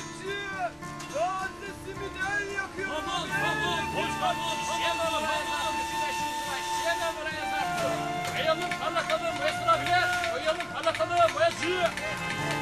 Simitçi! Daha önce simit el yakıyor. Aman aman koş aman aman aman. Şişeme buraya zaten. Koyalım kalakalım, koyasın abiler. Koyalım kalakalım, koyasın.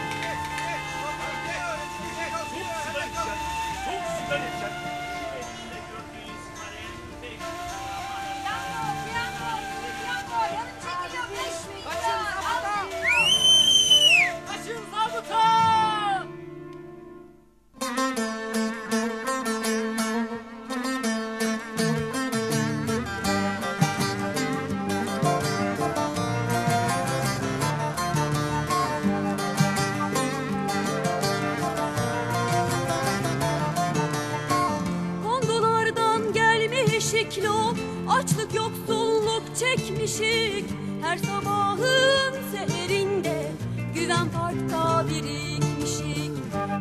İklo Açlık yoksulluk çekmişik. Her sabahın seherinde Güven parkta birikmişik.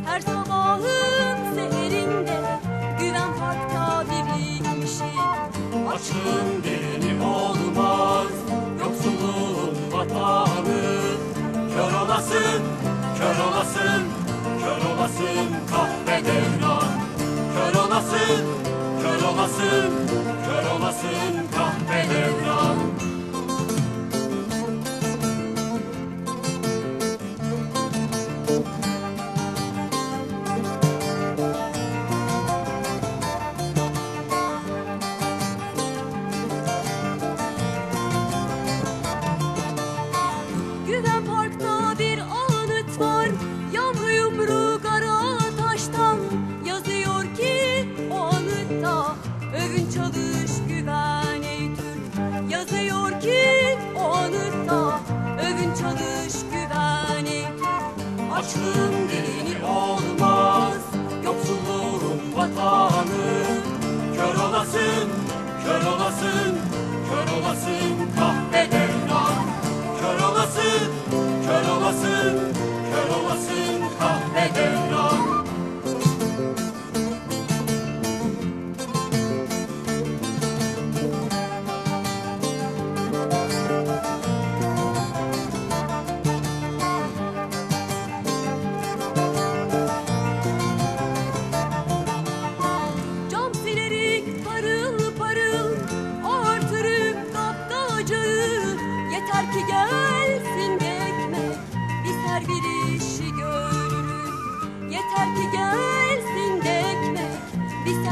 Her sabahın seherinde Güven parkta birikmişik. Açlığın dini olmaz. Yoksulluğun vatanı. Kör olasın, kör olasın Kör olasın Övün çalış güven ey Türk Açlığın dini olmaz Yoksulluğun vatanı. Kör olasın, kör olasın Kör olasın devran. Kör olasın, kör olasın Kör olasın devran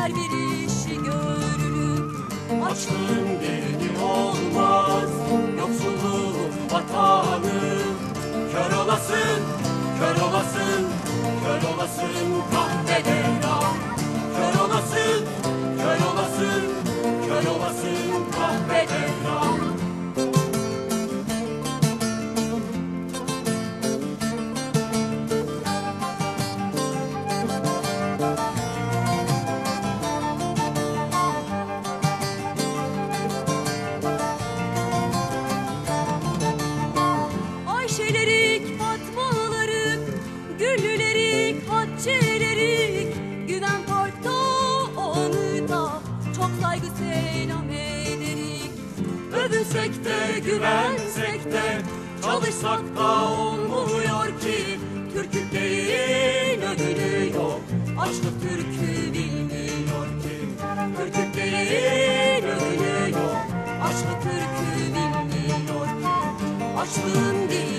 Bizler bir işi görürük Açlığın Övünsek de güvensek de Çalışsak da olmuyor ki. Türk'ü değil ödülü yok Açlık Türk'ü bilmiyor ki. Türk'ü değil ödülü yok Açlık Türk'ü bilmiyor ki. Açlığın dini